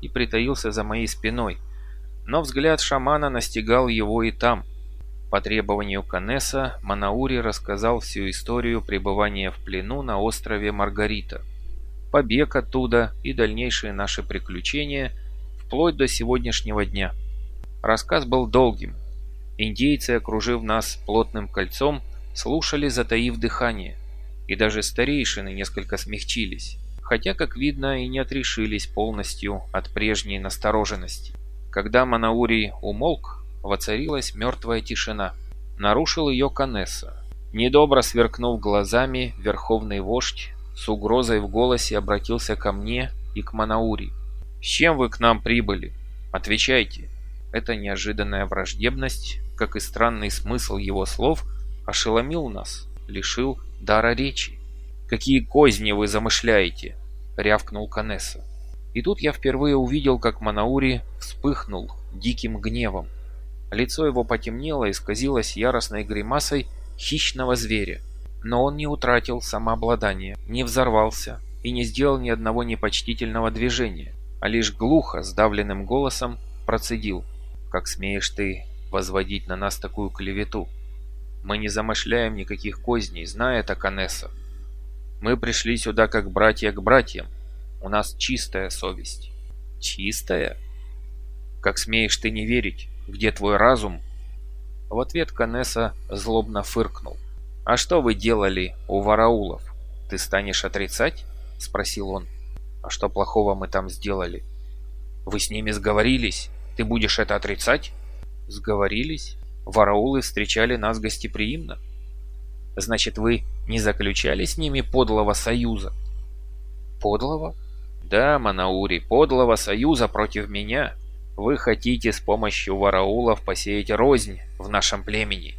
и притаился за моей спиной. Но взгляд шамана настигал его и там. По требованию Канеса Манаури рассказал всю историю пребывания в плену на острове Маргарита, побег оттуда и дальнейшие наши приключения вплоть до сегодняшнего дня. Рассказ был долгим. Индейцы, окружив нас плотным кольцом, слушали, затаив дыхание, и даже старейшины несколько смягчились, хотя, как видно, и не отрешились полностью от прежней настороженности. Когда Манаури умолк, воцарилась мертвая тишина. Нарушил ее Канесса. Недобро сверкнув глазами, верховный вождь с угрозой в голосе обратился ко мне и к Манаури. «С чем вы к нам прибыли? Отвечайте». Эта неожиданная враждебность, как и странный смысл его слов, ошеломил нас, лишил дара речи. «Какие козни вы замышляете?» — рявкнул Канесса. И тут я впервые увидел, как Манаури вспыхнул диким гневом. Лицо его потемнело и исказилось яростной гримасой хищного зверя. Но он не утратил самообладание, не взорвался и не сделал ни одного непочтительного движения, а лишь глухо, сдавленным голосом процедил. «Как смеешь ты возводить на нас такую клевету? Мы не замышляем никаких козней, зная это Канесса. Мы пришли сюда как братья к братьям. У нас чистая совесть». «Чистая? Как смеешь ты не верить? Где твой разум?» В ответ Канесса злобно фыркнул. «А что вы делали у вараулов? Ты станешь отрицать?» — спросил он. «А что плохого мы там сделали?» «Вы с ними сговорились? Ты будешь это отрицать?» «Сговорились? Вараулы встречали нас гостеприимно?» «Значит, вы не заключали с ними подлого союза?» «Подлого?» «Да, Манаури, подлого союза против меня. Вы хотите с помощью вараулов посеять рознь в нашем племени.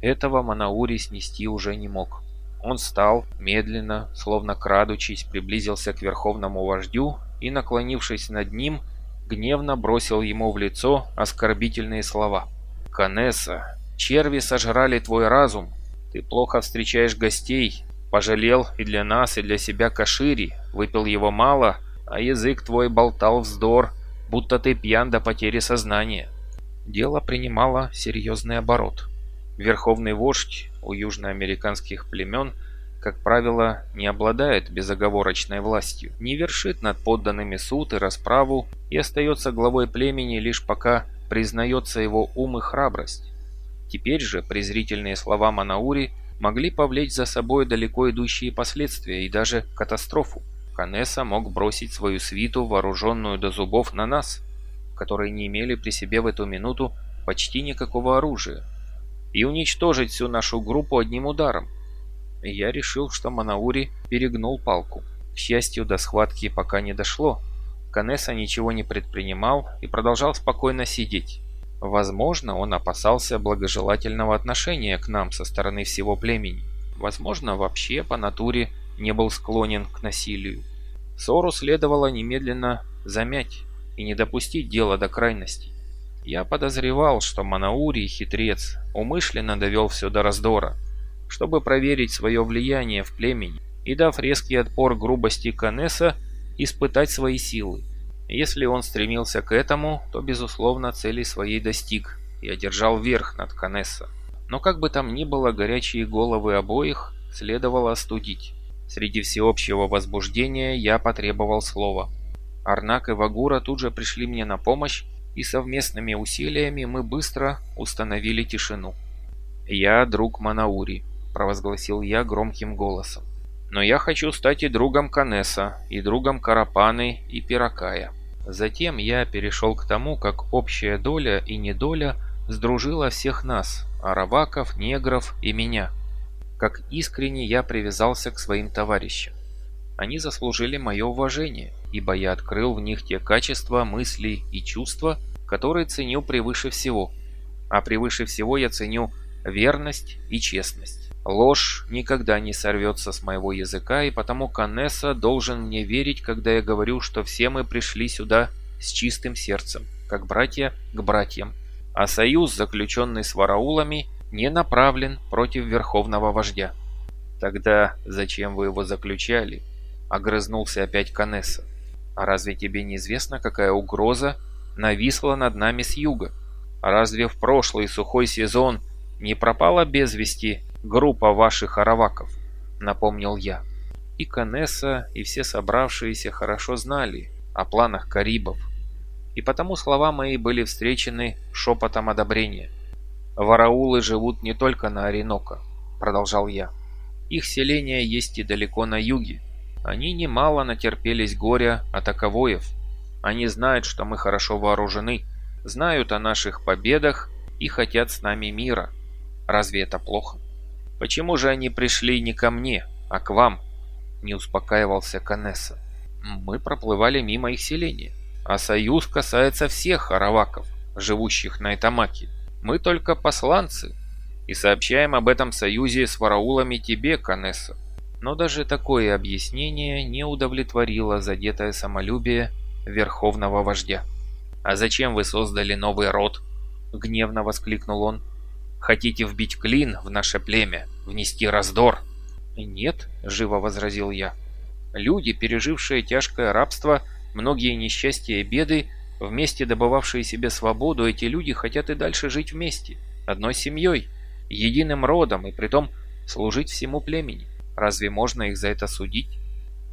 Этого Манаури снести уже не мог. Он встал, медленно, словно крадучись, приблизился к верховному вождю и, наклонившись над ним, гневно бросил ему в лицо оскорбительные слова. «Канесса, черви сожрали твой разум. Ты плохо встречаешь гостей. Пожалел и для нас, и для себя кашири. Выпил его мало, а язык твой болтал вздор будто ты пьян до потери сознания. Дело принимало серьезный оборот. Верховный вождь у южноамериканских племен, как правило, не обладает безоговорочной властью, не вершит над подданными суд и расправу и остается главой племени лишь пока признается его ум и храбрость. Теперь же презрительные слова Манаури могли повлечь за собой далеко идущие последствия и даже катастрофу. Канесса мог бросить свою свиту, вооруженную до зубов, на нас, которые не имели при себе в эту минуту почти никакого оружия, и уничтожить всю нашу группу одним ударом. И я решил, что Манаури перегнул палку. К счастью, до схватки пока не дошло. Канесса ничего не предпринимал и продолжал спокойно сидеть. Возможно, он опасался благожелательного отношения к нам со стороны всего племени. Возможно, вообще по натуре не был склонен к насилию. Ссору следовало немедленно замять и не допустить дело до крайности. Я подозревал, что Манаури, хитрец, умышленно довел все до раздора, чтобы проверить свое влияние в племени и, дав резкий отпор грубости Канеса, испытать свои силы. Если он стремился к этому, то, безусловно, цели своей достиг и одержал верх над Канесса. Но как бы там ни было, горячие головы обоих следовало остудить. Среди всеобщего возбуждения я потребовал слова. Арнак и Вагура тут же пришли мне на помощь, и совместными усилиями мы быстро установили тишину. «Я друг Манаури», — провозгласил я громким голосом. «Но я хочу стать и другом Канеса, и другом Карапаны и Пиракая». Затем я перешел к тому, как общая доля и недоля сдружила всех нас, араваков, негров и меня как искренне я привязался к своим товарищам. Они заслужили мое уважение, ибо я открыл в них те качества, мысли и чувства, которые ценю превыше всего. А превыше всего я ценю верность и честность. Ложь никогда не сорвется с моего языка, и потому Канесса должен мне верить, когда я говорю, что все мы пришли сюда с чистым сердцем, как братья к братьям. А союз, заключенный с вараулами, не направлен против верховного вождя. Тогда зачем вы его заключали? Огрызнулся опять Канесса. А разве тебе неизвестно, какая угроза нависла над нами с юга? Разве в прошлый сухой сезон не пропала без вести группа ваших араваков?» Напомнил я. И Канесса, и все собравшиеся хорошо знали о планах Карибов. И потому слова мои были встречены шепотом одобрения. «Вараулы живут не только на Оренока», — продолжал я. «Их селение есть и далеко на юге. Они немало натерпелись горя от оковоев. Они знают, что мы хорошо вооружены, знают о наших победах и хотят с нами мира. Разве это плохо? Почему же они пришли не ко мне, а к вам?» Не успокаивался Канесса. «Мы проплывали мимо их селения, а союз касается всех араваков, живущих на Этамаке. Мы только посланцы, и сообщаем об этом союзе с вараулами тебе, Канесса. Но даже такое объяснение не удовлетворило задетое самолюбие верховного вождя. «А зачем вы создали новый род?» — гневно воскликнул он. «Хотите вбить клин в наше племя, внести раздор?» «Нет», — живо возразил я. «Люди, пережившие тяжкое рабство, многие несчастья и беды, вместе добывавшие себе свободу, эти люди хотят и дальше жить вместе, одной семьей, единым родом и притом служить всему племени. Разве можно их за это судить?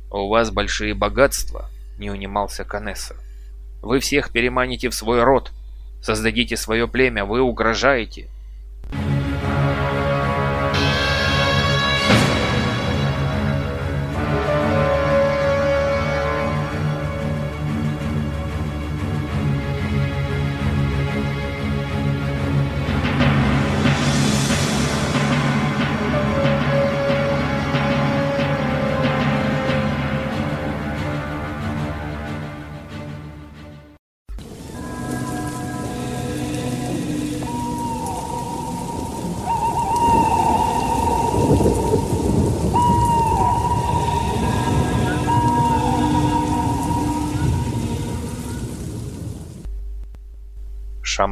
«У вас большие богатства», — не унимался Канесса. «Вы всех переманите в свой род, создадите свое племя, вы угрожаете».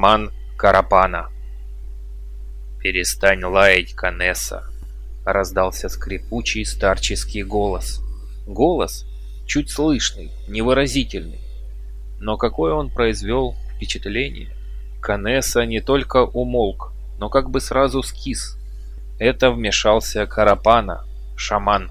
Шаман Карапана. «Перестань лаять, Канесса!» — раздался скрипучий старческий голос. Голос чуть слышный, невыразительный. Но какое он произвел впечатление! Канесса не только умолк, но как бы сразу скис. Это вмешался Карапана, шаман.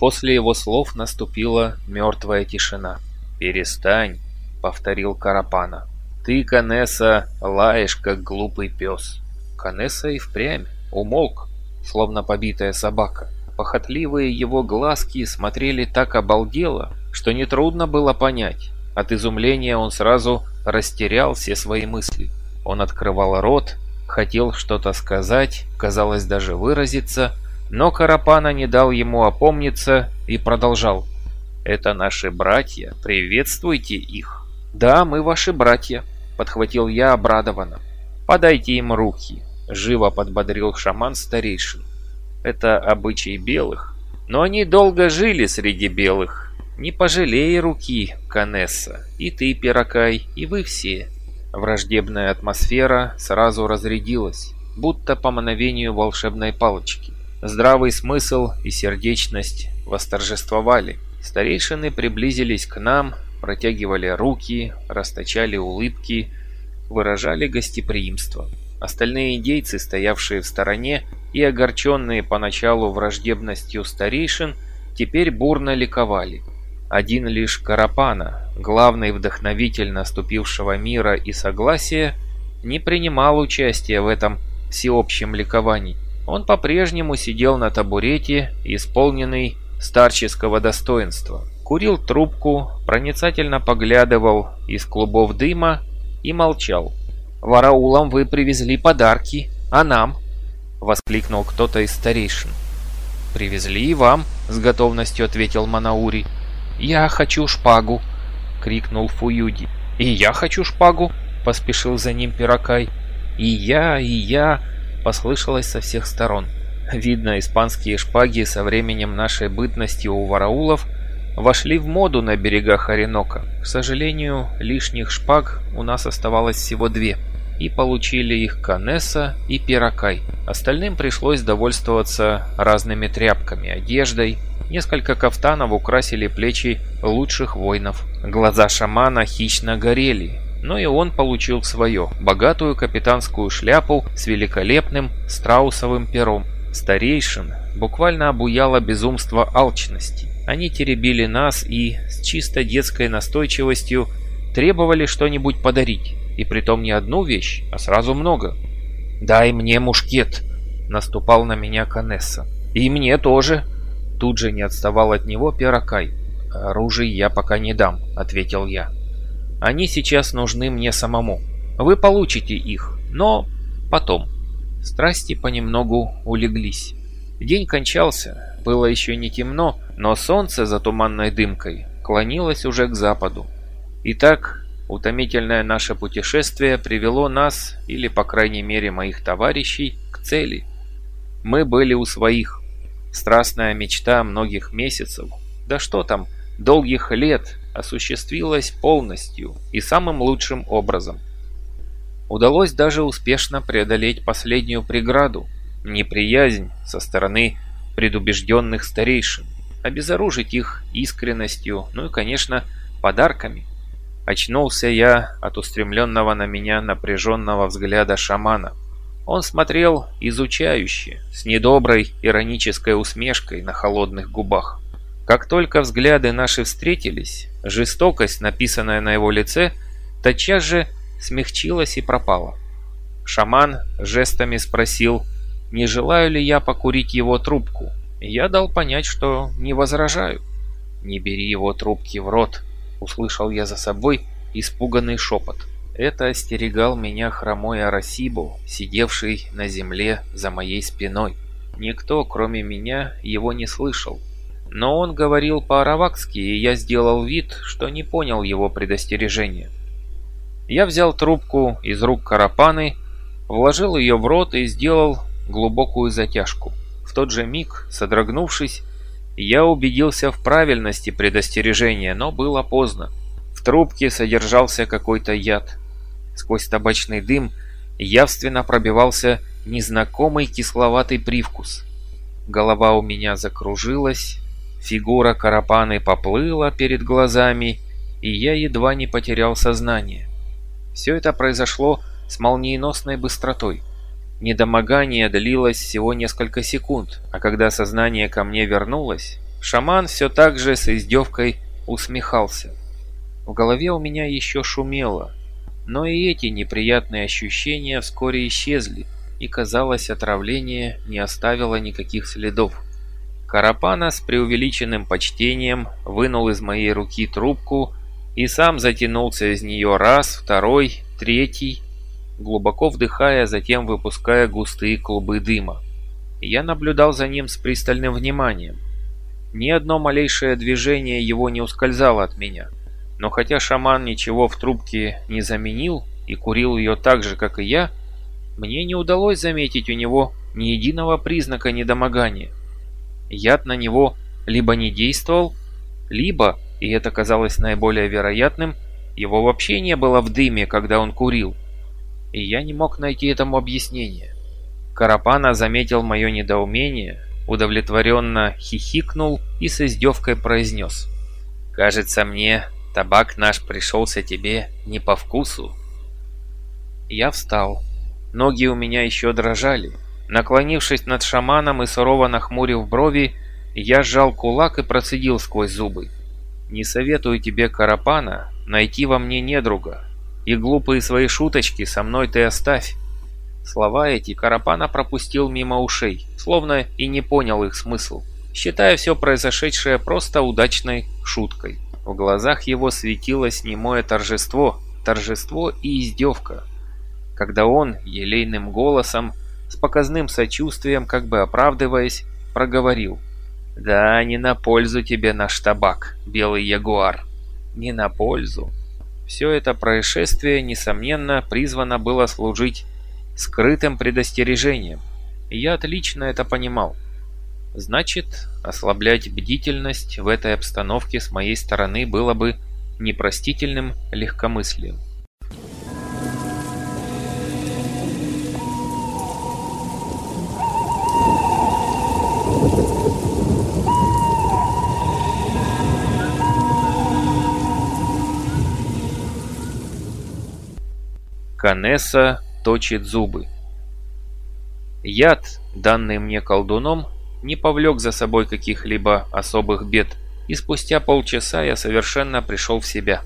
После его слов наступила мертвая тишина. «Перестань», — повторил Карапана. Ты, Канесса, лаешь, как глупый пес. Канесса и впрямь умолк, словно побитая собака. Похотливые его глазки смотрели так обалдело, что нетрудно было понять. От изумления он сразу растерял все свои мысли. Он открывал рот, хотел что-то сказать, казалось даже выразиться, но Карапана не дал ему опомниться и продолжал. «Это наши братья, приветствуйте их». «Да, мы ваши братья», — подхватил я обрадованно. «Подайте им руки», — живо подбодрил шаман старейшин. «Это обычай белых, но они долго жили среди белых. Не пожалей руки, Канесса, и ты, Пирокай, и вы все». Враждебная атмосфера сразу разрядилась, будто по мановению волшебной палочки. Здравый смысл и сердечность восторжествовали. Старейшины приблизились к нам, протягивали руки, расточали улыбки, выражали гостеприимство. Остальные индейцы, стоявшие в стороне и огорченные поначалу враждебностью старейшин, теперь бурно ликовали. Один лишь Карапана, главный вдохновитель наступившего мира и согласия, не принимал участия в этом всеобщем ликовании. Он по-прежнему сидел на табурете, исполненный старческого достоинства курил трубку, проницательно поглядывал из клубов дыма и молчал. «Вараулам вы привезли подарки, а нам?» — воскликнул кто-то из старейшин. «Привезли и вам», — с готовностью ответил Манаури. «Я хочу шпагу», — крикнул Фуюди. «И я хочу шпагу», — поспешил за ним Пирокай. «И я, и я», — послышалось со всех сторон. Видно, испанские шпаги со временем нашей бытности у вараулов вошли в моду на берегах Оренока. К сожалению, лишних шпаг у нас оставалось всего две, и получили их Канесса и Пирокай. Остальным пришлось довольствоваться разными тряпками, одеждой Несколько кафтанов украсили плечи лучших воинов. Глаза шамана хищно горели, но и он получил свое – богатую капитанскую шляпу с великолепным страусовым пером. Старейшин буквально обуяло безумство алчности. Они теребили нас и с чисто детской настойчивостью требовали что-нибудь подарить, и притом не одну вещь, а сразу много. «Дай мне мушкет!» – наступал на меня Канесса. «И мне тоже!» Тут же не отставал от него Пирокай. «Оружие я пока не дам», — ответил я. «Они сейчас нужны мне самому. Вы получите их, но потом». Страсти понемногу улеглись. День кончался, было еще не темно, но солнце за туманной дымкой клонилось уже к западу. Итак, утомительное наше путешествие привело нас, или по крайней мере моих товарищей, к цели. Мы были у своих. Страстная мечта многих месяцев, да что там, долгих лет, осуществилась полностью и самым лучшим образом. Удалось даже успешно преодолеть последнюю преграду – неприязнь со стороны предубежденных старейшин, обезоружить их искренностью, ну и, конечно, подарками. Очнулся я от устремленного на меня напряженного взгляда шамана – он смотрел изучающе, с недоброй иронической усмешкой на холодных губах. Как только взгляды наши встретились, жестокость, написанная на его лице, тотчас же смягчилась и пропала. Шаман жестами спросил, не желаю ли я покурить его трубку. Я дал понять, что не возражаю. «Не бери его трубки в рот», — услышал я за собой испуганный шепот. Это остерегал меня хромой Арасибу, сидевший на земле за моей спиной. Никто, кроме меня, его не слышал. Но он говорил по-аравакски, и я сделал вид, что не понял его предостережения. Я взял трубку из рук Карапаны, вложил ее в рот и сделал глубокую затяжку. Тот же миг, содрогнувшись, я убедился в правильности предостережения, но было поздно. В трубке содержался какой-то яд. Сквозь табачный дым явственно пробивался незнакомый кисловатый привкус. Голова у меня закружилась, фигура Карапаны поплыла перед глазами, и я едва не потерял сознание. Все это произошло с молниеносной быстротой. Недомогание длилось всего несколько секунд, а когда сознание ко мне вернулось, шаман все так же с издевкой усмехался. В голове у меня еще шумело, но и эти неприятные ощущения вскоре исчезли, и, казалось, отравление не оставило никаких следов. Карапана с преувеличенным почтением вынул из моей руки трубку и сам затянулся из нее раз, второй, третий, глубоко вдыхая, затем выпуская густые клубы дыма. Я наблюдал за ним с пристальным вниманием. Ни одно малейшее движение его не ускользало от меня. Но хотя шаман ничего в трубке не заменил и курил ее так же, как и я, мне не удалось заметить у него ни единого признака недомогания. Яд на него либо не действовал, либо, и это казалось наиболее вероятным, его вообще не было в дыме, когда он курил. И я не мог найти этому объяснение. Карапана заметил мое недоумение, удовлетворенно хихикнул и с издевкой произнес. «Кажется мне, Табак наш пришелся тебе не по вкусу. Я встал. Ноги у меня еще дрожали. Наклонившись над шаманом и сурово нахмурив брови, я сжал кулак и процедил сквозь зубы. «Не советую тебе, Карапана, найти во мне недруга. И глупые свои шуточки со мной ты оставь». Слова эти Карапана пропустил мимо ушей, словно и не понял их смысл, считая все произошедшее просто удачной шуткой. В глазах его светилось немое торжество, торжество и издевка. Когда он, елейным голосом, с показным сочувствием, как бы оправдываясь, проговорил. «Да, не на пользу тебе наш табак, белый ягуар. Не на пользу». Все это происшествие, несомненно, призвано было служить скрытым предостережением. И я отлично это понимал. Значит, ослаблять бдительность в этой обстановке с моей стороны было бы непростительным легкомыслием. Канесса точит зубы. Яд, данный мне колдуном, не повлек за собой каких-либо особых бед, и спустя полчаса я совершенно пришел в себя.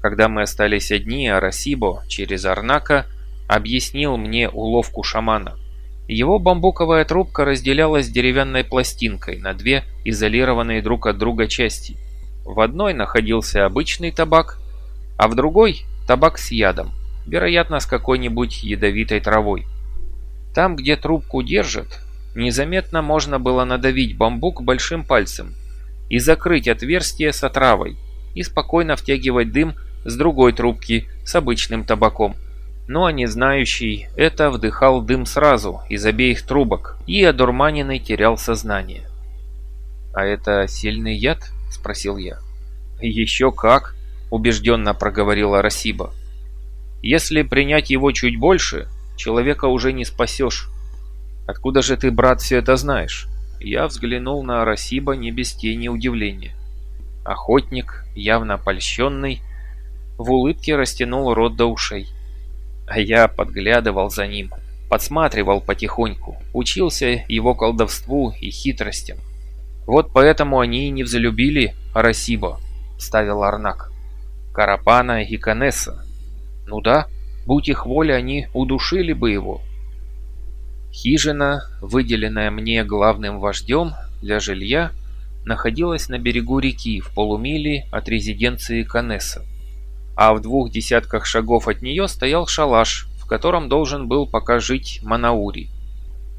Когда мы остались одни, Арасибо через Арнака объяснил мне уловку шамана. Его бамбуковая трубка разделялась деревянной пластинкой на две изолированные друг от друга части. В одной находился обычный табак, а в другой – табак с ядом, вероятно, с какой-нибудь ядовитой травой. Там, где трубку держат, незаметно можно было надавить бамбук большим пальцем и закрыть отверстие с отравой и спокойно втягивать дым с другой трубки с обычным табаком. Но ну, а не знающий это вдыхал дым сразу из обеих трубок и одурманенный терял сознание. «А это сильный яд?» – спросил я. «Еще как!» – убежденно проговорила Расиба. «Если принять его чуть больше, человека уже не спасешь. Откуда же ты, брат, все это знаешь?» Я взглянул на Расиба не без тени удивления. Охотник, явно польщенный, в улыбке растянул рот до ушей. А я подглядывал за ним, подсматривал потихоньку, учился его колдовству и хитростям. Вот поэтому они и не взлюбили Арасиба, ставил Арнак. Карапана и Канесса. Ну да, будь их воля, они удушили бы его. Хижина, выделенная мне главным вождем для жилья, находилась на берегу реки в полумиле от резиденции Канесса а в двух десятках шагов от нее стоял шалаш, в котором должен был пока жить Манаури.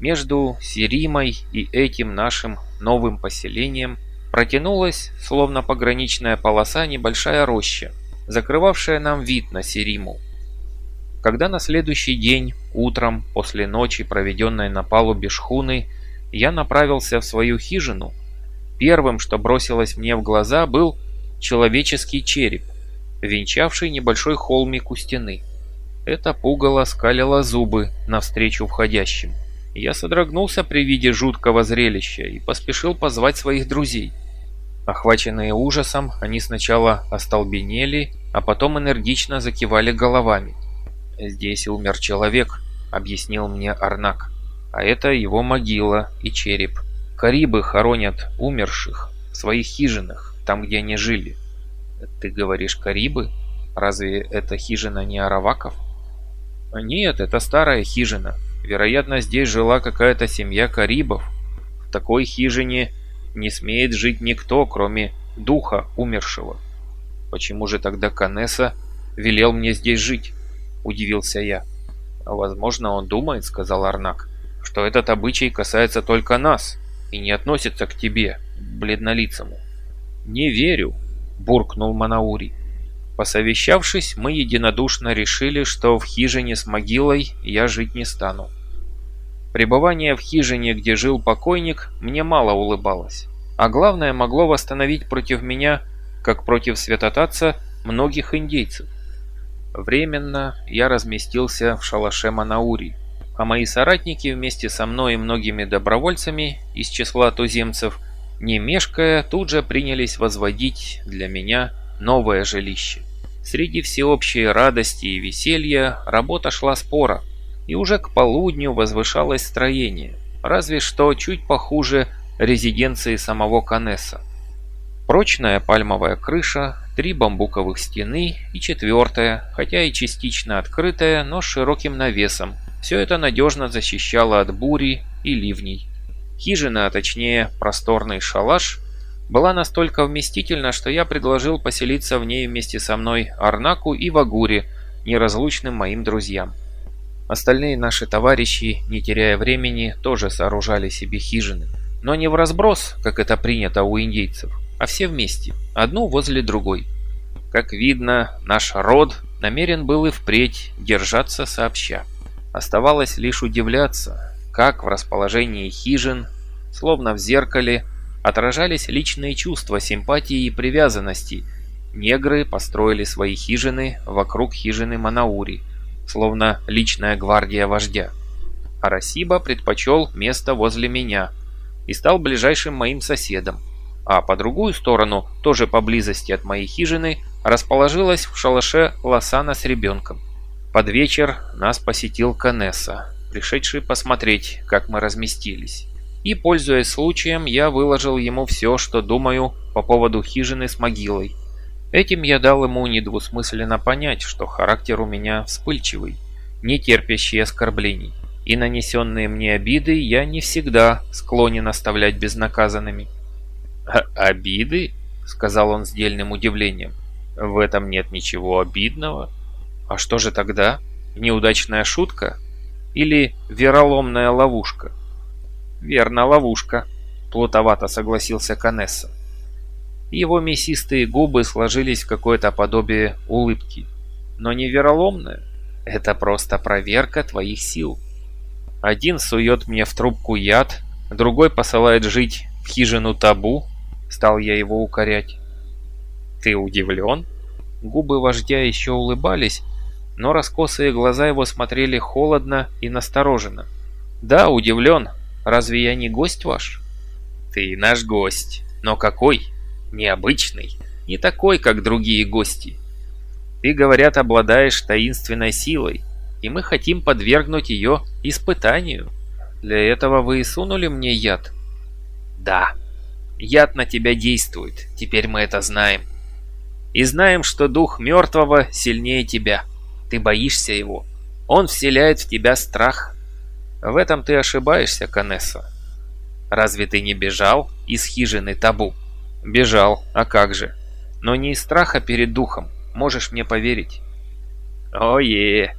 Между Сиримой и этим нашим новым поселением протянулась, словно пограничная полоса, небольшая роща, закрывавшая нам вид на Сириму. Когда на следующий день, утром, после ночи, проведенной на палубе шхуны, я направился в свою хижину, первым, что бросилось мне в глаза, был человеческий череп – венчавший небольшой холмик у стены. Это пугало скалило зубы навстречу входящим. Я содрогнулся при виде жуткого зрелища и поспешил позвать своих друзей. Охваченные ужасом, они сначала остолбенели, а потом энергично закивали головами. «Здесь умер человек», — объяснил мне Арнак. «А это его могила и череп. Карибы хоронят умерших в своих хижинах, там, где они жили. Ты говоришь Карибы? Разве это хижина не Араваков? Нет, это старая хижина. Вероятно, здесь жила какая-то семья Карибов. В такой хижине не смеет жить никто, кроме духа умершего. Почему же тогда Канеса велел мне здесь жить? Удивился я. Возможно, он думает, сказал Арнак, что этот обычай касается только нас и не относится к тебе, бледнолицому. Не верю, буркнул Манаури. Посовещавшись, мы единодушно решили, что в хижине с могилой я жить не стану. Пребывание в хижине, где жил покойник, мне мало улыбалось. А главное, могло восстановить против меня, как против святотатца, многих индейцев. Временно я разместился в шалаше Манаури, а мои соратники вместе со мной и многими добровольцами из числа туземцев – не мешкая, тут же принялись возводить для меня новое жилище. Среди всеобщей радости и веселья работа шла спора, и уже к полудню возвышалось строение, разве что чуть похуже резиденции самого Канесса. Прочная пальмовая крыша, три бамбуковых стены и четвертая, хотя и частично открытая, но с широким навесом. Все это надежно защищало от бури и ливней. Хижина, а точнее просторный шалаш, была настолько вместительна, что я предложил поселиться в ней вместе со мной Арнаку и Вагуре, неразлучным моим друзьям. Остальные наши товарищи, не теряя времени, тоже сооружали себе хижины. Но не в разброс, как это принято у индейцев, а все вместе, одну возле другой. Как видно, наш род намерен был и впредь держаться сообща. Оставалось лишь удивляться, как в расположении хижин, словно в зеркале, отражались личные чувства симпатии и привязанности. Негры построили свои хижины вокруг хижины Манаури, словно личная гвардия вождя. Арасиба предпочел место возле меня и стал ближайшим моим соседом, а по другую сторону, тоже поблизости от моей хижины, расположилась в шалаше Лосана с ребенком. Под вечер нас посетил Канесса, пришедший посмотреть, как мы разместились. И, пользуясь случаем, я выложил ему все, что думаю по поводу хижины с могилой. Этим я дал ему недвусмысленно понять, что характер у меня вспыльчивый, не терпящий оскорблений, и нанесенные мне обиды я не всегда склонен оставлять безнаказанными. «А «Обиды?» — сказал он с дельным удивлением. «В этом нет ничего обидного. А что же тогда? Неудачная шутка? Или вероломная ловушка?» «Верно, ловушка», — плутовато согласился Канесса. Его мясистые губы сложились в какое-то подобие улыбки. Но не вероломная. Это просто проверка твоих сил. Один сует мне в трубку яд, другой посылает жить в хижину табу. Стал я его укорять. Ты удивлен? Губы вождя еще улыбались, но раскосые глаза его смотрели холодно и настороженно. Да, удивлен. Разве я не гость ваш? Ты наш гость. Но какой? необычный, не такой, как другие гости. Ты, говорят, обладаешь таинственной силой, и мы хотим подвергнуть ее испытанию. Для этого вы и сунули мне яд? Да, яд на тебя действует, теперь мы это знаем. И знаем, что дух мертвого сильнее тебя. Ты боишься его. Он вселяет в тебя страх. В этом ты ошибаешься, Канесса. Разве ты не бежал из хижины табу? Бежал, а как же. Но не из страха перед духом, можешь мне поверить. Ое!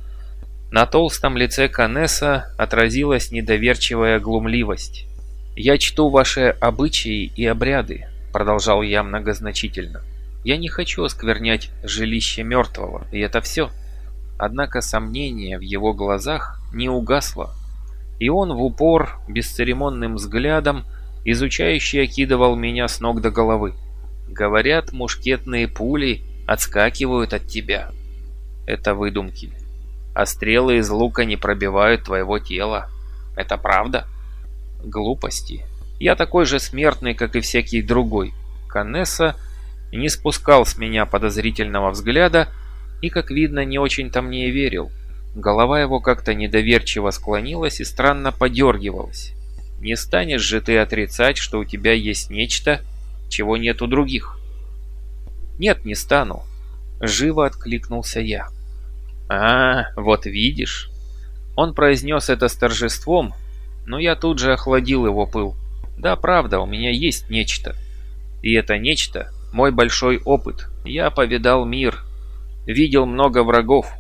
На толстом лице Канесса отразилась недоверчивая глумливость. «Я чту ваши обычаи и обряды», — продолжал я многозначительно. «Я не хочу осквернять жилище мертвого, и это все». Однако сомнение в его глазах не угасло, и он в упор, бесцеремонным взглядом, изучающий окидывал меня с ног до головы. Говорят, мушкетные пули отскакивают от тебя. Это выдумки. А стрелы из лука не пробивают твоего тела. Это правда? Глупости. Я такой же смертный, как и всякий другой. Канесса не спускал с меня подозрительного взгляда и, как видно, не очень-то мне и верил. Голова его как-то недоверчиво склонилась и странно подергивалась. Не станешь же ты отрицать, что у тебя есть нечто, чего нет у других. Нет, не стану. Живо откликнулся я. А, вот видишь. Он произнес это с торжеством, но я тут же охладил его пыл. Да, правда, у меня есть нечто. И это нечто – мой большой опыт. Я повидал мир, видел много врагов.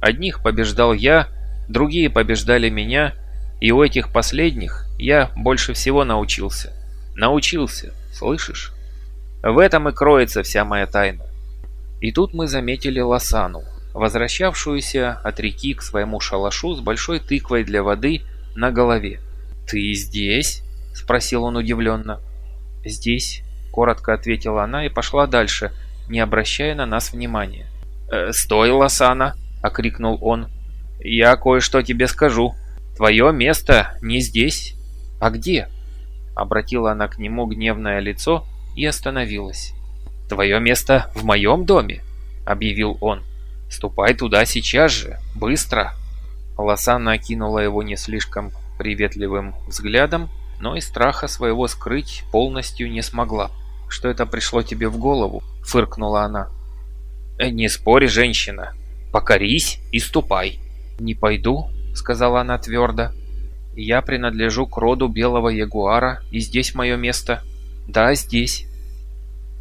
Одних побеждал я, другие побеждали меня, и у этих последних я больше всего научился. Научился, слышишь? В этом и кроется вся моя тайна. И тут мы заметили Лосану, возвращавшуюся от реки к своему шалашу с большой тыквой для воды на голове. «Ты здесь?» – спросил он удивленно. «Здесь», – коротко ответила она и пошла дальше, не обращая на нас внимания. «Э, «Стой, Лосана!» – окрикнул он. «Я кое-что тебе скажу. Твое место не здесь». «А где?» Обратила она к нему гневное лицо и остановилась. «Твое место в моем доме», — объявил он. «Ступай туда сейчас же, быстро!» Лосанна окинула его не слишком приветливым взглядом, но и страха своего скрыть полностью не смогла. «Что это пришло тебе в голову?» — фыркнула она. «Э, «Не спорь, женщина. Покорись и ступай». «Не пойду», — сказала она твердо. Я принадлежу к роду белого ягуара, и здесь мое место. Да, здесь.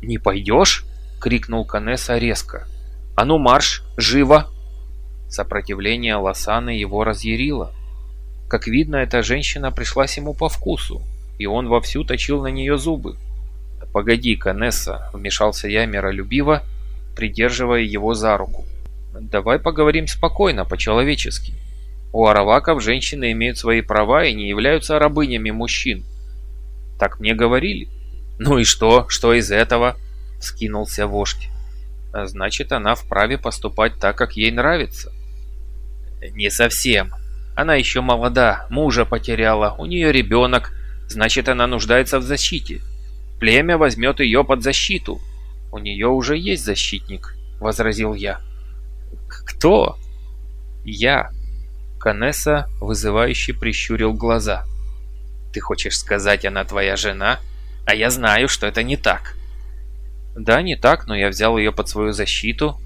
Не пойдешь? крикнул Канесса резко. А ну марш, живо! Сопротивление Лосаны его разъярило. Как видно, эта женщина пришлась ему по вкусу, и он вовсю точил на нее зубы. «Погоди, Канесса», — вмешался я миролюбиво, придерживая его за руку. «Давай поговорим спокойно, по-человечески. У араваков женщины имеют свои права и не являются рабынями мужчин. Так мне говорили. Ну и что? Что из этого? Скинулся вождь. Значит, она вправе поступать так, как ей нравится. Не совсем. Она еще молода, мужа потеряла, у нее ребенок, значит, она нуждается в защите. Племя возьмет ее под защиту. У нее уже есть защитник, возразил я. Кто? «Я». Канесса вызывающе прищурил глаза. «Ты хочешь сказать, она твоя жена? А я знаю, что это не так». «Да, не так, но я взял ее под свою защиту.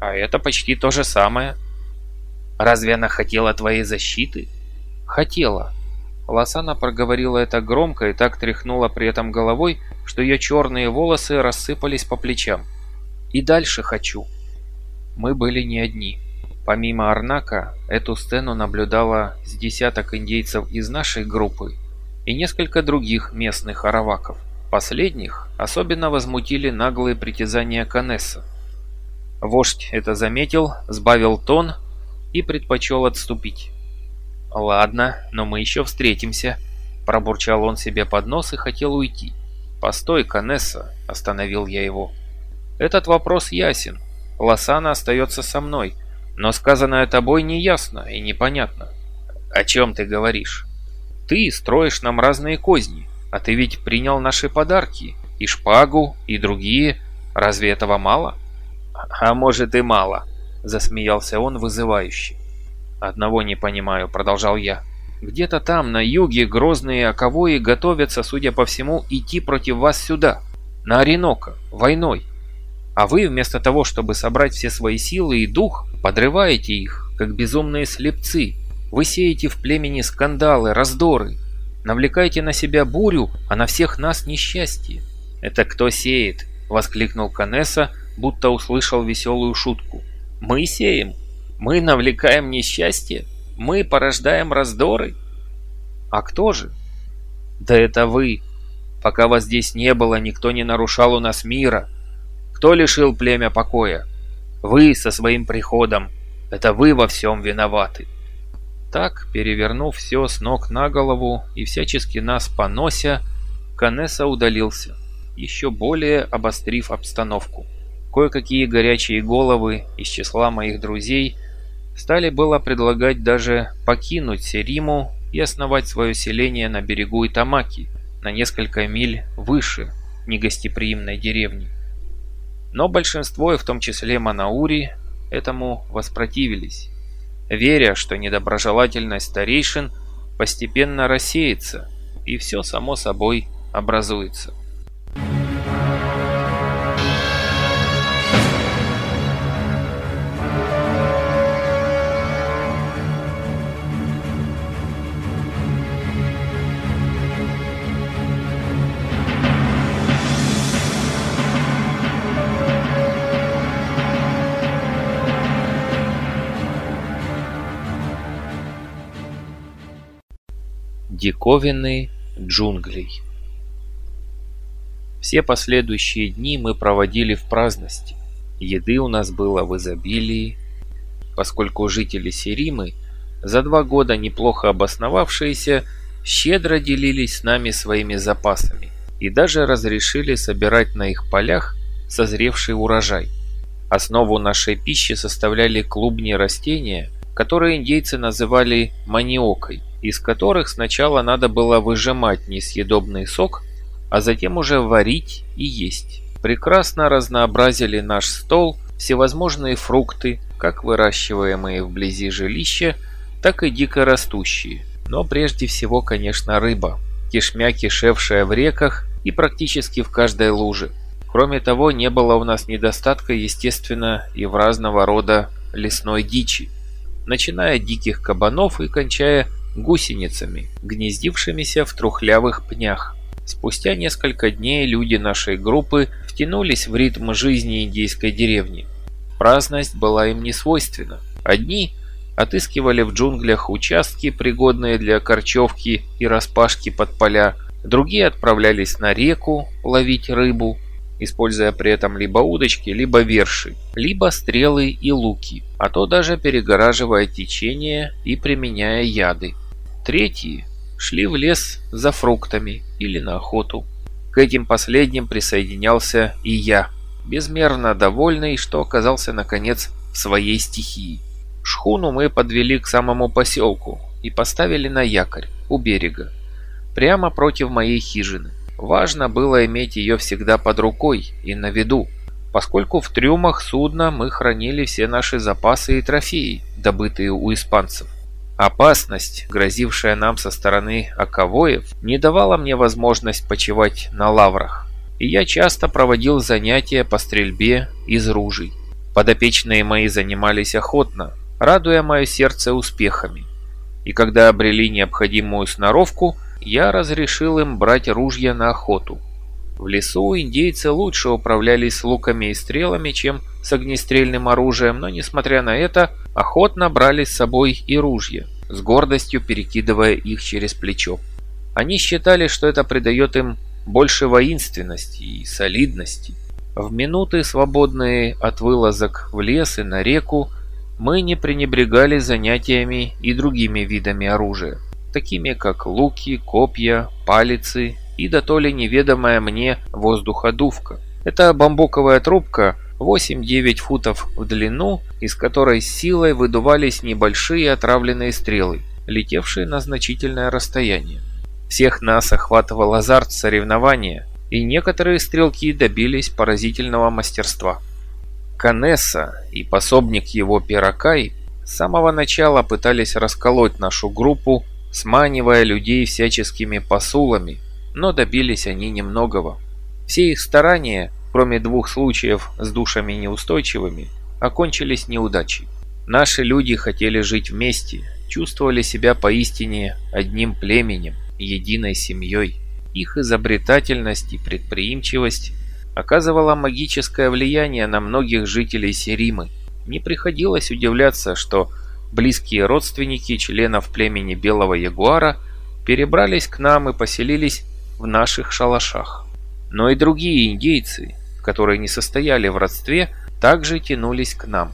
А это почти то же самое». «Разве она хотела твоей защиты?» «Хотела». Лосана проговорила это громко и так тряхнула при этом головой, что ее черные волосы рассыпались по плечам. «И дальше хочу». Мы были не одни. Помимо Арнака, эту сцену наблюдала с десяток индейцев из нашей группы и несколько других местных араваков. Последних особенно возмутили наглые притязания Канесса. Вождь это заметил, сбавил тон и предпочел отступить. «Ладно, но мы еще встретимся», – пробурчал он себе под нос и хотел уйти. «Постой, Канесса», – остановил я его. «Этот вопрос ясен. Лосана остается со мной, но сказанное тобой неясно и непонятно. О чем ты говоришь? Ты строишь нам разные козни, а ты ведь принял наши подарки, и шпагу, и другие. Разве этого мало?» «А может и мало», – засмеялся он вызывающе. «Одного не понимаю», — продолжал я. «Где-то там, на юге, грозные оковои готовятся, судя по всему, идти против вас сюда, на Оренока, войной. А вы, вместо того, чтобы собрать все свои силы и дух, подрываете их, как безумные слепцы. Вы сеете в племени скандалы, раздоры, навлекаете на себя бурю, а на всех нас несчастье». «Это кто сеет?» — воскликнул Канесса, будто услышал веселую шутку. «Мы сеем?» Мы навлекаем несчастье? Мы порождаем раздоры? А кто же? Да это вы. Пока вас здесь не было, никто не нарушал у нас мира. Кто лишил племя покоя? Вы со своим приходом. Это вы во всем виноваты. Так, перевернув все с ног на голову и всячески нас понося, Канесса удалился, еще более обострив обстановку. Кое-какие горячие головы из числа моих друзей – Стали было предлагать даже покинуть Сериму и основать свое селение на берегу Итамаки, на несколько миль выше негостеприимной деревни. Но большинство, и в том числе Манаури, этому воспротивились, веря, что недоброжелательность старейшин постепенно рассеется и все само собой образуется. Диковины джунглей. Все последующие дни мы проводили в праздности. Еды у нас было в изобилии, поскольку жители Серимы, за два года неплохо обосновавшиеся, щедро делились с нами своими запасами и даже разрешили собирать на их полях созревший урожай. Основу нашей пищи составляли клубни растения, которые индейцы называли маниокой из которых сначала надо было выжимать несъедобный сок, а затем уже варить и есть. Прекрасно разнообразили наш стол всевозможные фрукты, как выращиваемые вблизи жилища, так и дикорастущие. Но прежде всего, конечно, рыба, кишмя кишевшая в реках и практически в каждой луже. Кроме того, не было у нас недостатка, естественно, и в разного рода лесной дичи, начиная диких кабанов и кончая гусеницами, гнездившимися в трухлявых пнях. Спустя несколько дней люди нашей группы втянулись в ритм жизни индейской деревни. Праздность была им не свойственна. Одни отыскивали в джунглях участки, пригодные для корчевки и распашки под поля, другие отправлялись на реку ловить рыбу, используя при этом либо удочки, либо верши, либо стрелы и луки, а то даже перегораживая течение и применяя яды. Третьи шли в лес за фруктами или на охоту. К этим последним присоединялся и я, безмерно довольный, что оказался наконец в своей стихии. Шхуну мы подвели к самому поселку и поставили на якорь у берега, прямо против моей хижины. Важно было иметь ее всегда под рукой и на виду, поскольку в трюмах судна мы хранили все наши запасы и трофеи, добытые у испанцев. Опасность, грозившая нам со стороны Аковоев, не давала мне возможность почивать на лаврах, и я часто проводил занятия по стрельбе из ружей. Подопечные мои занимались охотно, радуя мое сердце успехами. И когда обрели необходимую сноровку, я разрешил им брать ружья на охоту. В лесу индейцы лучше управлялись луками и стрелами, чем с огнестрельным оружием, но, несмотря на это, охотно брали с собой и ружья, с гордостью перекидывая их через плечо. Они считали, что это придает им больше воинственности и солидности. В минуты, свободные от вылазок в лес и на реку, мы не пренебрегали занятиями и другими видами оружия, такими как луки, копья, палицы и да то ли неведомая мне воздуходувка. Это бамбуковая трубка 8-9 футов в длину, из которой силой выдувались небольшие отравленные стрелы, летевшие на значительное расстояние. Всех нас охватывал азарт соревнования, и некоторые стрелки добились поразительного мастерства. Канесса и пособник его Пиракай с самого начала пытались расколоть нашу группу, сманивая людей всяческими посулами, но добились они немногого. Все их старания, кроме двух случаев с душами неустойчивыми, окончились неудачей. Наши люди хотели жить вместе, чувствовали себя поистине одним племенем, единой семьей. Их изобретательность и предприимчивость оказывала магическое влияние на многих жителей Серимы. Не приходилось удивляться, что близкие родственники членов племени Белого Ягуара перебрались к нам и поселились в наших шалашах. Но и другие индейцы, которые не состояли в родстве, также тянулись к нам.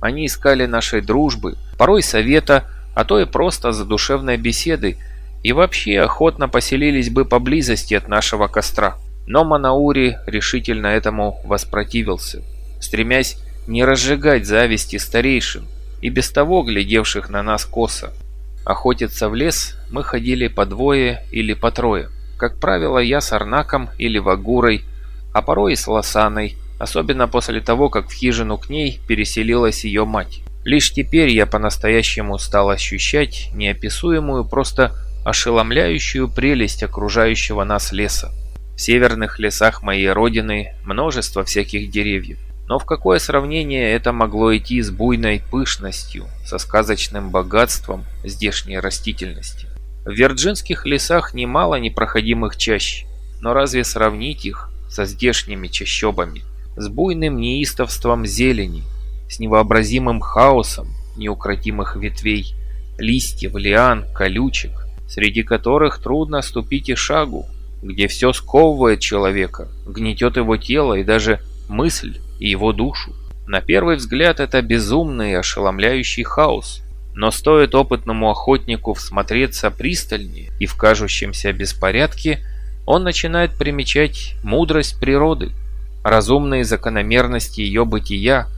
Они искали нашей дружбы, порой совета, а то и просто задушевной беседы, и вообще охотно поселились бы поблизости от нашего костра. Но Манаури решительно этому воспротивился, стремясь не разжигать зависти старейшин и без того глядевших на нас косо. Охотиться в лес мы ходили по двое или по трое. Как правило, я с Арнаком или Вагурой, а порой и с Лосаной, особенно после того, как в хижину к ней переселилась ее мать. Лишь теперь я по-настоящему стал ощущать неописуемую, просто ошеломляющую прелесть окружающего нас леса. В северных лесах моей родины множество всяких деревьев. Но в какое сравнение это могло идти с буйной пышностью, со сказочным богатством здешней растительности? В Вирджинских лесах немало непроходимых чащ, но разве сравнить их со здешними чащобами, с буйным неистовством зелени, с невообразимым хаосом неукротимых ветвей, листьев, лиан, колючек, среди которых трудно ступить и шагу, где все сковывает человека, гнетет его тело и даже мысль и его душу. На первый взгляд это безумный и ошеломляющий хаос, но стоит опытному охотнику всмотреться пристальнее, и в кажущемся беспорядке он начинает примечать мудрость природы, разумные закономерности ее бытия,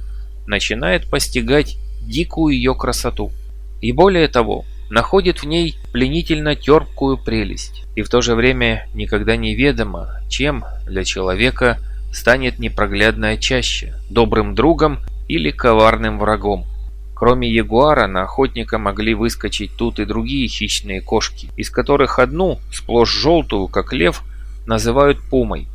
начинает постигать дикую ее красоту. И более того, находит в ней пленительно терпкую прелесть, и в то же время никогда неведомо, чем для человека станет непроглядная чаще, добрым другом или коварным врагом. Кроме ягуара на охотника могли выскочить тут и другие хищные кошки, из которых одну, сплошь желтую, как лев, называют пумой.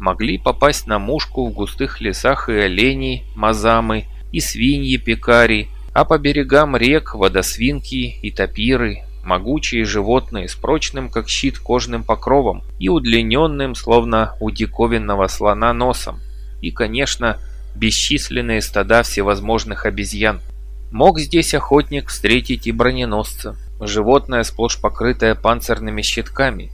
Могли попасть на мушку в густых лесах и олени, мазамы, и свиньи, пекари, а по берегам рек водосвинки и тапиры, могучие животные с прочным, как щит, кожным покровом и удлиненным, словно у диковинного слона, носом. И, конечно, бесчисленные стада всевозможных обезьян. Мог здесь охотник встретить и броненосца, животное сплошь покрытое панцирными щитками,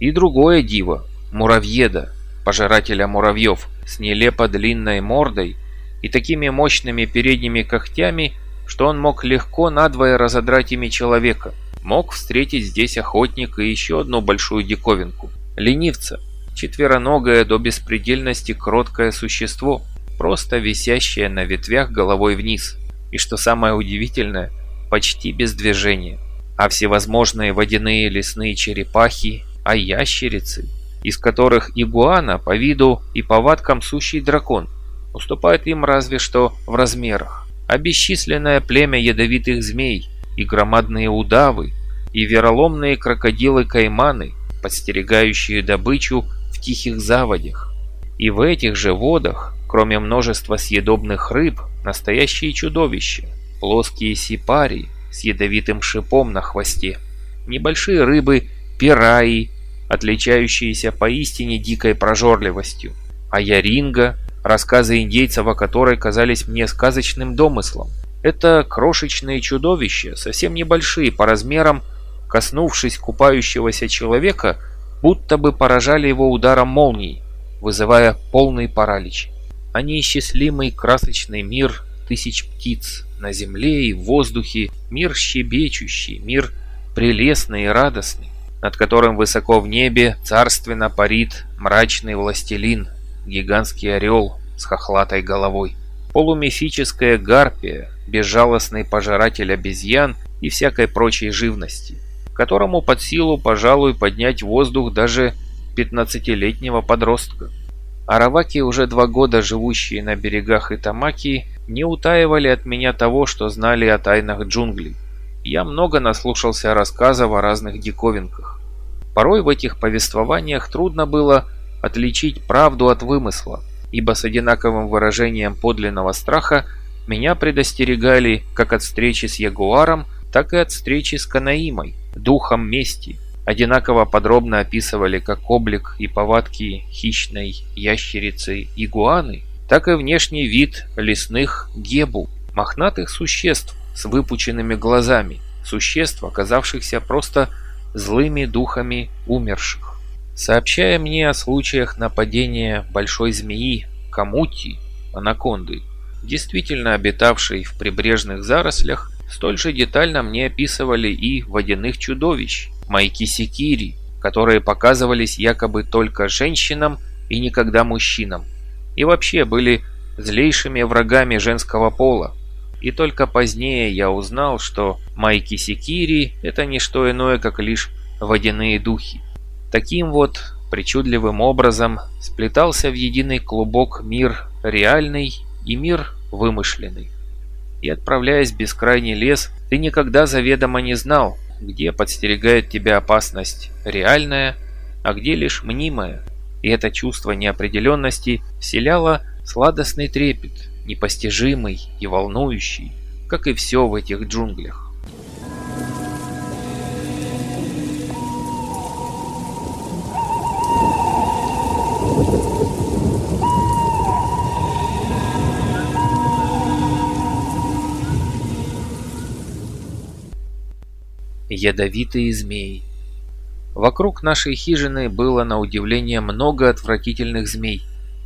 и другое диво – муравьеда, пожирателя муравьев, с нелепо длинной мордой и такими мощными передними когтями, что он мог легко надвое разодрать ими человека. Мог встретить здесь охотник и еще одну большую диковинку – ленивца, четвероногое до беспредельности кроткое существо, просто висящее на ветвях головой вниз – и, что самое удивительное, почти без движения. А всевозможные водяные лесные черепахи, а ящерицы, из которых игуана по виду и повадкам сущий дракон, уступает им разве что в размерах. а бесчисленное племя ядовитых змей и громадные удавы, и вероломные крокодилы-кайманы, подстерегающие добычу в тихих заводях. И в этих же водах, кроме множества съедобных рыб, настоящие чудовища, плоские сипари с ядовитым шипом на хвосте, небольшие рыбы пираи, отличающиеся поистине дикой прожорливостью, а яринга, рассказы индейцев о которой казались мне сказочным домыслом. Это крошечные чудовища, совсем небольшие по размерам, коснувшись купающегося человека, будто бы поражали его ударом молнии, вызывая полный паралич. А неисчислимый красочный мир тысяч птиц на земле и в воздухе, мир щебечущий, мир прелестный и радостный, над которым высоко в небе царственно парит мрачный властелин, гигантский орел с хохлатой головой. Полумифическая гарпия, безжалостный пожиратель обезьян и всякой прочей живности, которому под силу, пожалуй, поднять воздух даже 15-летнего подростка. Араваки, уже два года живущие на берегах Итамаки, не утаивали от меня того, что знали о тайнах джунглей. Я много наслушался рассказов о разных диковинках. Порой в этих повествованиях трудно было отличить правду от вымысла, ибо с одинаковым выражением подлинного страха меня предостерегали как от встречи с Ягуаром, так и от встречи с Канаимой, духом мести. Одинаково подробно описывали как облик и повадки хищной ящерицы игуаны, так и внешний вид лесных гебу, мохнатых существ с выпученными глазами, существ, оказавшихся просто злыми духами умерших. Сообщая мне о случаях нападения большой змеи Камути, анаконды, действительно обитавшей в прибрежных зарослях, столь же детально мне описывали и водяных чудовищ, майки-секири, которые показывались якобы только женщинам и никогда мужчинам, и вообще были злейшими врагами женского пола. И только позднее я узнал, что майки-секири – это не что иное, как лишь водяные духи. Таким вот причудливым образом сплетался в единый клубок мир реальный и мир вымышленный. И отправляясь в бескрайний лес, ты никогда заведомо не знал, где подстерегает тебя опасность реальная, а где лишь мнимая. И это чувство неопределенности вселяло сладостный трепет, непостижимый и волнующий, как и все в этих джунглях. Ядовитые змеи. Вокруг нашей хижины было на удивление много отвратительных змей,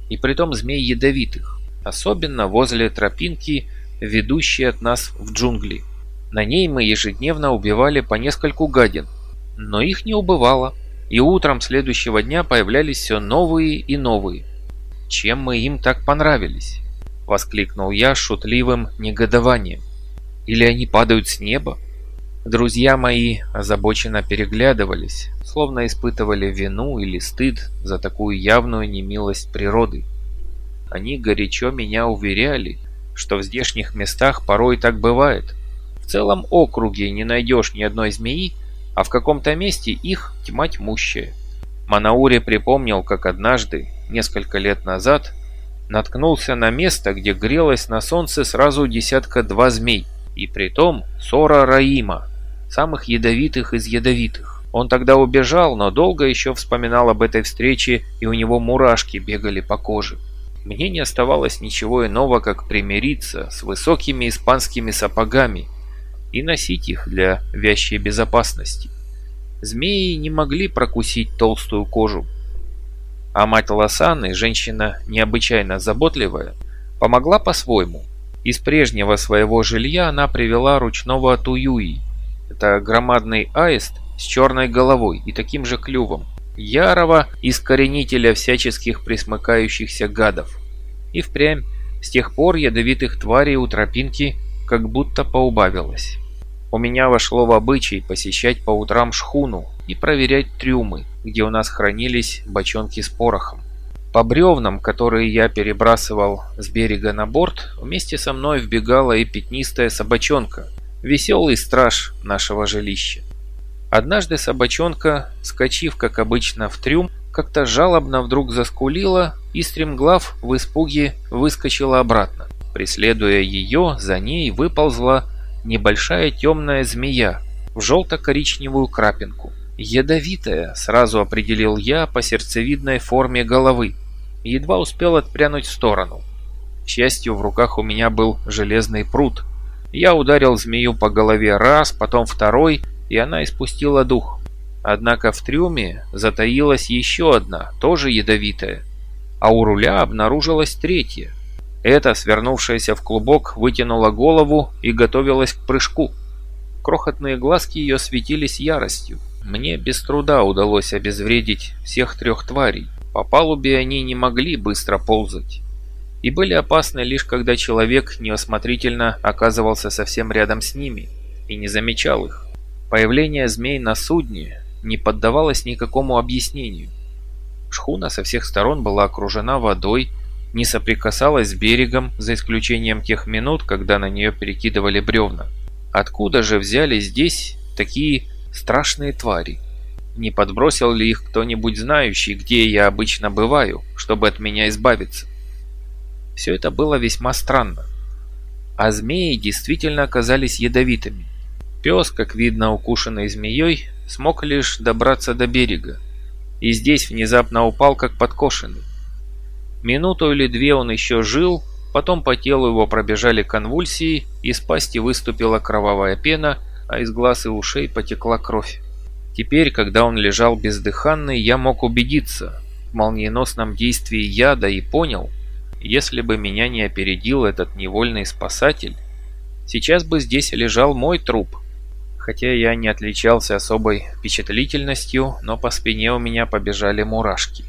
и притом змей ядовитых, особенно возле тропинки, ведущей от нас в джунгли. На ней мы ежедневно убивали по нескольку гадин, но их не убывало, и утром следующего дня появлялись все новые и новые. Чем мы им так понравились? Воскликнул я шутливым негодованием. Или они падают с неба? Друзья мои озабоченно переглядывались, словно испытывали вину или стыд за такую явную немилость природы. Они горячо меня уверяли, что в здешних местах порой так бывает. В целом округе не найдешь ни одной змеи, а в каком-то месте их тьма тьмущая. Манаури припомнил, как однажды, несколько лет назад, наткнулся на место, где грелось на солнце сразу десятка-два змей, и притом Сора Раима, самых ядовитых из ядовитых. Он тогда убежал, но долго еще вспоминал об этой встрече, и у него мурашки бегали по коже. Мне не оставалось ничего иного, как примириться с высокими испанскими сапогами и носить их для вящей безопасности. Змеи не могли прокусить толстую кожу. А мать Лосаны, женщина необычайно заботливая, помогла по-своему. Из прежнего своего жилья она привела ручного туюи, это громадный аист с черной головой и таким же клювом. Ярого искоренителя всяческих присмыкающихся гадов. И впрямь, с тех пор ядовитых тварей у тропинки как будто поубавилось. У меня вошло в обычай посещать по утрам шхуну и проверять трюмы, где у нас хранились бочонки с порохом. По бревнам, которые я перебрасывал с берега на борт, вместе со мной вбегала и пятнистая собачонка, веселый страж нашего жилища. Однажды собачонка, скачив, как обычно, в трюм, как-то жалобно вдруг заскулила и, стремглав, в испуге выскочила обратно. Преследуя ее, за ней выползла небольшая темная змея в желто-коричневую крапинку. Ядовитая, сразу определил я по сердцевидной форме головы. Едва успел отпрянуть в сторону. К счастью, в руках у меня был железный пруд. Я ударил змею по голове раз, потом второй, и она испустила дух. Однако в трюме затаилась еще одна, тоже ядовитая. А у руля обнаружилась третья. Эта, свернувшаяся в клубок, вытянула голову и готовилась к прыжку. Крохотные глазки ее светились яростью. Мне без труда удалось обезвредить всех трех тварей. По палубе они не могли быстро ползать. И были опасны лишь когда человек неосмотрительно оказывался совсем рядом с ними и не замечал их. Появление змей на судне не поддавалось никакому объяснению. Шхуна со всех сторон была окружена водой, не соприкасалась с берегом, за исключением тех минут, когда на нее перекидывали бревна. Откуда же взялись здесь такие страшные твари? Не подбросил ли их кто-нибудь знающий, где я обычно бываю, чтобы от меня избавиться? Все это было весьма странно. А змеи действительно оказались ядовитыми. Пес, как видно укушенный змеей, смог лишь добраться до берега. И здесь внезапно упал, как подкошенный. Минуту или две он еще жил, потом по телу его пробежали конвульсии, из пасти выступила кровавая пена, а из глаз и ушей потекла кровь. Теперь, когда он лежал бездыханный, я мог убедиться в молниеносном действии яда и понял, если бы меня не опередил этот невольный спасатель, сейчас бы здесь лежал мой труп. Хотя я не отличался особой впечатлительностью, но по спине у меня побежали мурашки.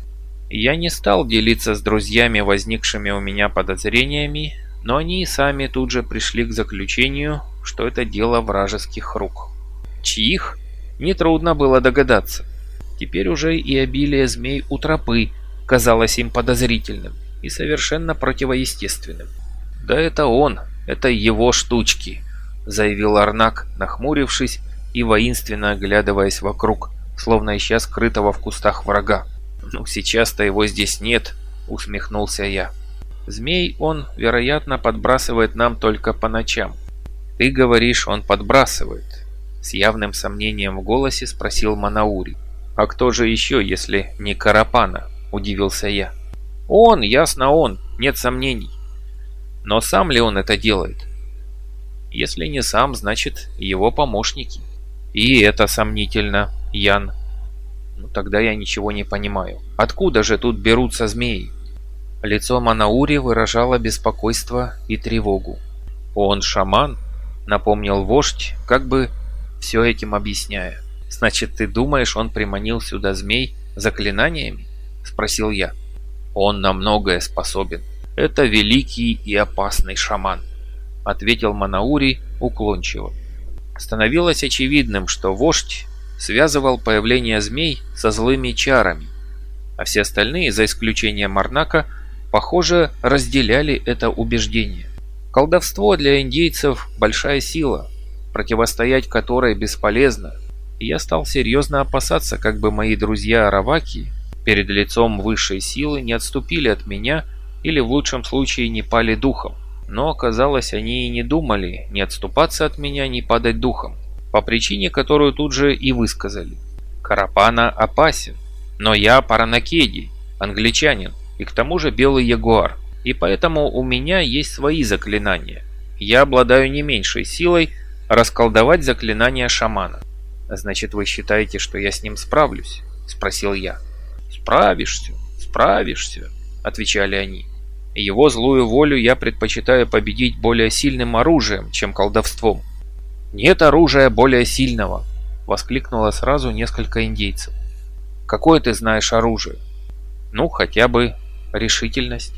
Я не стал делиться с друзьями возникшими у меня подозрениями, но они и сами тут же пришли к заключению, что это дело вражеских рук. Чьих? Нетрудно было догадаться. Теперь уже и обилие змей у тропы казалось им подозрительным и совершенно противоестественным. «Да это он, это его штучки», — заявил Арнак, нахмурившись и воинственно оглядываясь вокруг, словно ища скрытого в кустах врага. «Ну, сейчас-то его здесь нет», — усмехнулся я. «Змей он, вероятно, подбрасывает нам только по ночам». «Ты говоришь, он подбрасывает», — с явным сомнением в голосе спросил Манаури. «А кто же еще, если не Карапана?» — удивился я. «Он, ясно он, нет сомнений. Но сам ли он это делает?» «Если не сам, значит, его помощники». «И это сомнительно, Ян», ну, тогда я ничего не понимаю. Откуда же тут берутся змеи? Лицо Манаури выражало беспокойство и тревогу. «Он шаман?» — напомнил вождь, как бы все этим объясняя. «Значит, ты думаешь, он приманил сюда змей заклинаниями?» — спросил я. «Он на многое способен. Это великий и опасный шаман», — ответил Манаури уклончиво. Становилось очевидным, что вождь связывал появление змей со злыми чарами, а все остальные, за исключением Марнака, похоже, разделяли это убеждение. Колдовство для индейцев – большая сила, противостоять которой бесполезно, и я стал серьезно опасаться, как бы мои друзья-араваки перед лицом высшей силы не отступили от меня или в лучшем случае не пали духом. Но оказалось, они и не думали ни отступаться от меня, ни падать духом по причине, которую тут же и высказали. Карапана опасен, но я паранакеди, англичанин, и к тому же белый ягуар, и поэтому у меня есть свои заклинания. Я обладаю не меньшей силой расколдовать заклинания шамана. «Значит, вы считаете, что я с ним справлюсь?» – спросил я. «Справишься, справишься», – отвечали они. «Его злую волю я предпочитаю победить более сильным оружием, чем колдовством». «Нет оружия более сильного!» — воскликнуло сразу несколько индейцев. «Какое ты знаешь оружие?» «Ну, хотя бы решительность».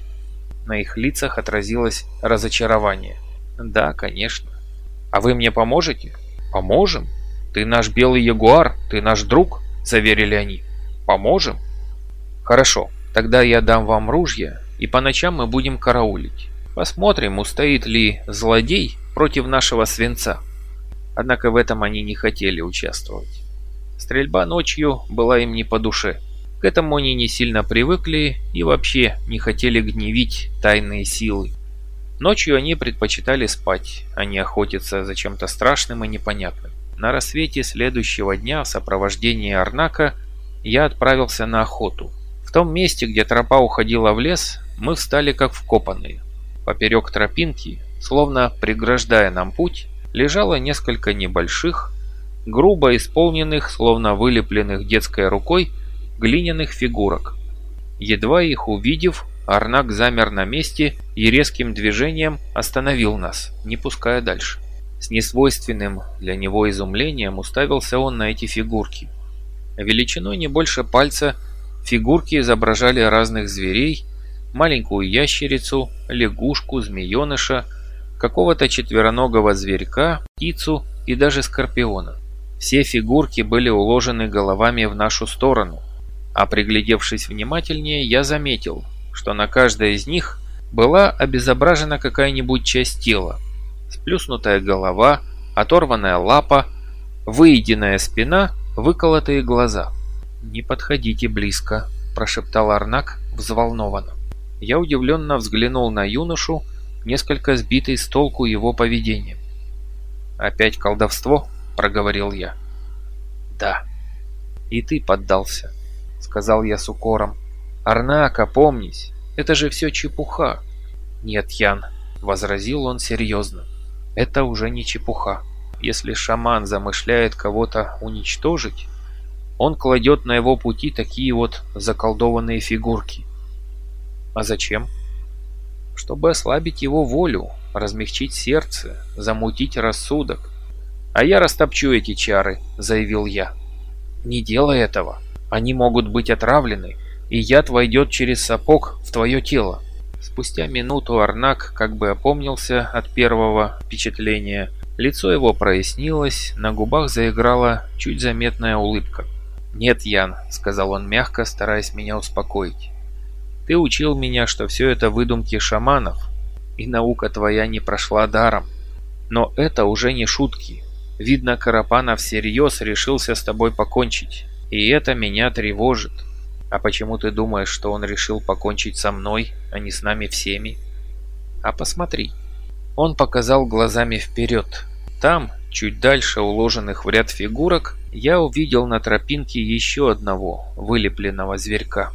На их лицах отразилось разочарование. «Да, конечно. А вы мне поможете?» «Поможем? Ты наш белый ягуар, ты наш друг», — заверили они. «Поможем?» «Хорошо. Тогда я дам вам ружья, и по ночам мы будем караулить. Посмотрим, устоит ли злодей против нашего свинца. Однако в этом они не хотели участвовать. Стрельба ночью была им не по душе. К этому они не сильно привыкли и вообще не хотели гневить тайные силы. Ночью они предпочитали спать, а не охотиться за чем-то страшным и непонятным. На рассвете следующего дня в сопровождении Арнака я отправился на охоту. Том месте, где тропа уходила в лес, мы встали как вкопанные. Поперек тропинки, словно преграждая нам путь, лежало несколько небольших, грубо исполненных, словно вылепленных детской рукой, глиняных фигурок. Едва их увидев, Арнак замер на месте и резким движением остановил нас, не пуская дальше. С несвойственным для него изумлением уставился он на эти фигурки. Величиной не больше пальца фигурки изображали разных зверей, маленькую ящерицу, лягушку, змееныша, какого-то четвероногого зверька, птицу и даже скорпиона. Все фигурки были уложены головами в нашу сторону, а приглядевшись внимательнее, я заметил, что на каждой из них была обезображена какая-нибудь часть тела. Сплюснутая голова, оторванная лапа, выеденная спина, выколотые глаза. «Не подходите близко», – прошептал Арнак взволнованно. Я удивленно взглянул на юношу, несколько сбитый с толку его поведением. «Опять колдовство?» – проговорил я. «Да». «И ты поддался», – сказал я с укором. «Арнака, помнись, это же все чепуха». «Нет, Ян», – возразил он серьезно. «Это уже не чепуха. Если шаман замышляет кого-то уничтожить, он кладет на его пути такие вот заколдованные фигурки. А зачем? Чтобы ослабить его волю, размягчить сердце, замутить рассудок. «А я растопчу эти чары», — заявил я. «Не делай этого. Они могут быть отравлены, и яд войдет через сапог в твое тело». Спустя минуту Арнак как бы опомнился от первого впечатления. Лицо его прояснилось, на губах заиграла чуть заметная улыбка. «Нет, Ян», — сказал он мягко, стараясь меня успокоить. «Ты учил меня, что все это выдумки шаманов, и наука твоя не прошла даром. Но это уже не шутки. Видно, Карапанов всерьез решился с тобой покончить, и это меня тревожит. А почему ты думаешь, что он решил покончить со мной, а не с нами всеми? А посмотри. Он показал глазами вперед. Там, чуть дальше уложенных в ряд фигурок, я увидел на тропинке еще одного вылепленного зверька.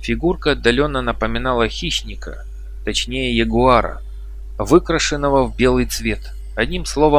Фигурка отдаленно напоминала хищника, точнее ягуара, выкрашенного в белый цвет. Одним словом,